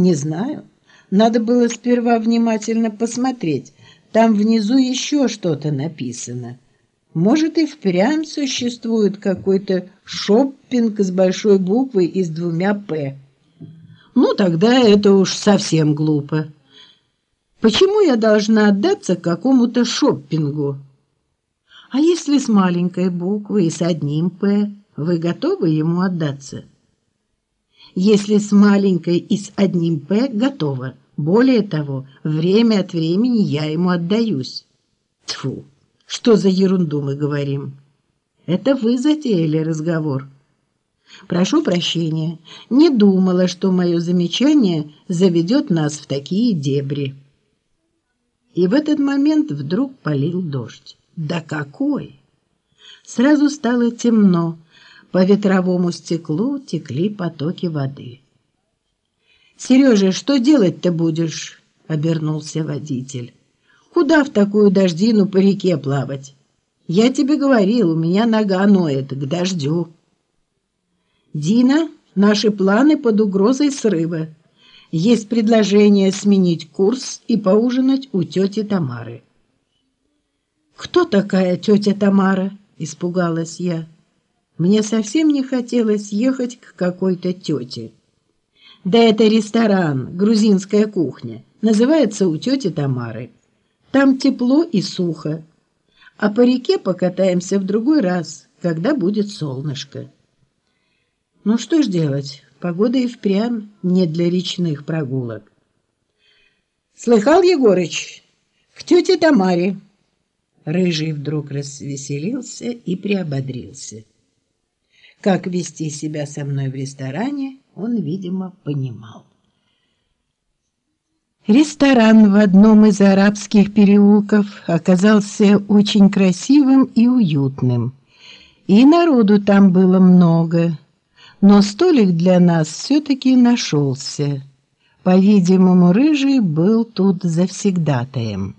Не знаю. Надо было сперва внимательно посмотреть. Там внизу еще что-то написано. Может, и впрямь существует какой-то шоппинг с большой буквой и с двумя «п». Ну, тогда это уж совсем глупо. Почему я должна отдаться какому-то шоппингу? А если с маленькой буквы и с одним «п», вы готовы ему отдаться? Если с маленькой и с одним «п» готова. Более того, время от времени я ему отдаюсь. Тьфу! Что за ерунду мы говорим? Это вы затеяли разговор. Прошу прощения, не думала, что мое замечание заведет нас в такие дебри. И в этот момент вдруг полил дождь. Да какой! Сразу стало темно, по ветровому стеклу текли потоки воды. «Сережа, что делать-то будешь?» — обернулся водитель. Куда в такую дождину по реке плавать? Я тебе говорил, у меня нога ноет к дождю. Дина, наши планы под угрозой срыва. Есть предложение сменить курс и поужинать у тети Тамары. «Кто такая тетя Тамара?» – испугалась я. Мне совсем не хотелось ехать к какой-то тете. Да это ресторан, грузинская кухня. Называется у тети Тамары. Там тепло и сухо. А по реке покатаемся в другой раз, когда будет солнышко. Ну что ж делать, погода и впрямь не для речных прогулок. Слыхал, Егорыч, к тете Тамаре. Рыжий вдруг развеселился и приободрился. Как вести себя со мной в ресторане, он, видимо, понимал. Ресторан в одном из арабских переулков оказался очень красивым и уютным. И народу там было много, но столик для нас все-таки нашелся. По-видимому, Рыжий был тут завсегдатаем.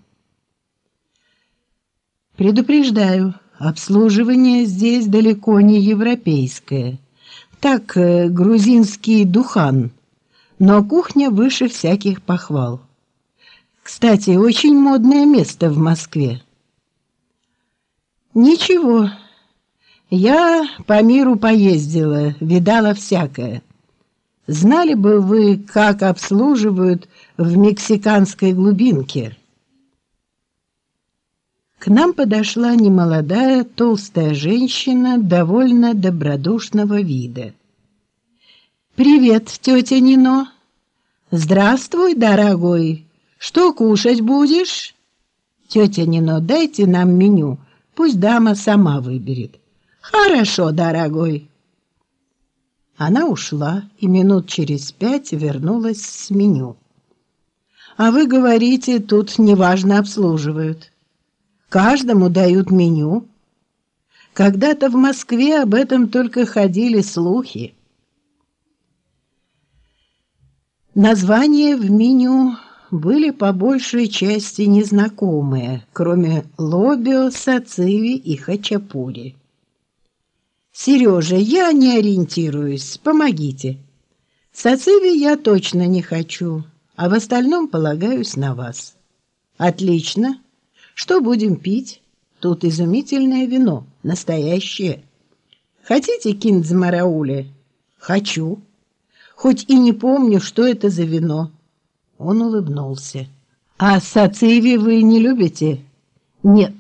Предупреждаю, обслуживание здесь далеко не европейское. Так, э, грузинский духан – но кухня выше всяких похвал. Кстати, очень модное место в Москве. Ничего, я по миру поездила, видала всякое. Знали бы вы, как обслуживают в мексиканской глубинке. К нам подошла немолодая толстая женщина довольно добродушного вида. «Привет, тетя Нино!» «Здравствуй, дорогой! Что кушать будешь?» «Тетя Нино, дайте нам меню, пусть дама сама выберет». «Хорошо, дорогой!» Она ушла и минут через пять вернулась с меню. «А вы говорите, тут неважно обслуживают. Каждому дают меню. Когда-то в Москве об этом только ходили слухи». Названия в меню были по большей части незнакомые, кроме лобио, сациви и хачапури. «Сережа, я не ориентируюсь, помогите. Сациви я точно не хочу, а в остальном полагаюсь на вас». «Отлично. Что будем пить? Тут изумительное вино, настоящее. Хотите киндзмараули?» «Хочу» хоть и не помню, что это за вино. Он улыбнулся. А сациви вы не любите? Нет.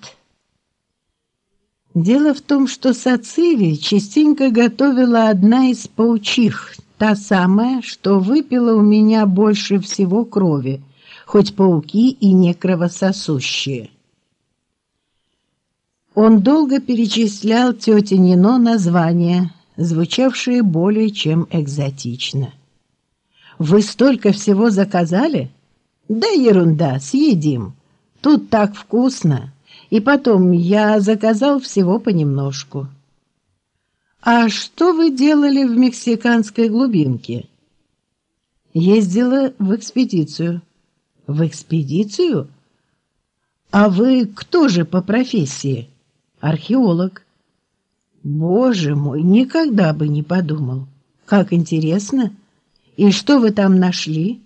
Дело в том, что сациви частенько готовила одна из паучих, та самая, что выпила у меня больше всего крови, хоть пауки и не кровососущие. Он долго перечислял тете Нино названия, звучавшие более чем экзотично. «Вы столько всего заказали?» «Да ерунда, съедим. Тут так вкусно. И потом, я заказал всего понемножку». «А что вы делали в мексиканской глубинке?» «Ездила в экспедицию». «В экспедицию? А вы кто же по профессии?» «Археолог». Боже мой, никогда бы не подумал. Как интересно. И что вы там нашли?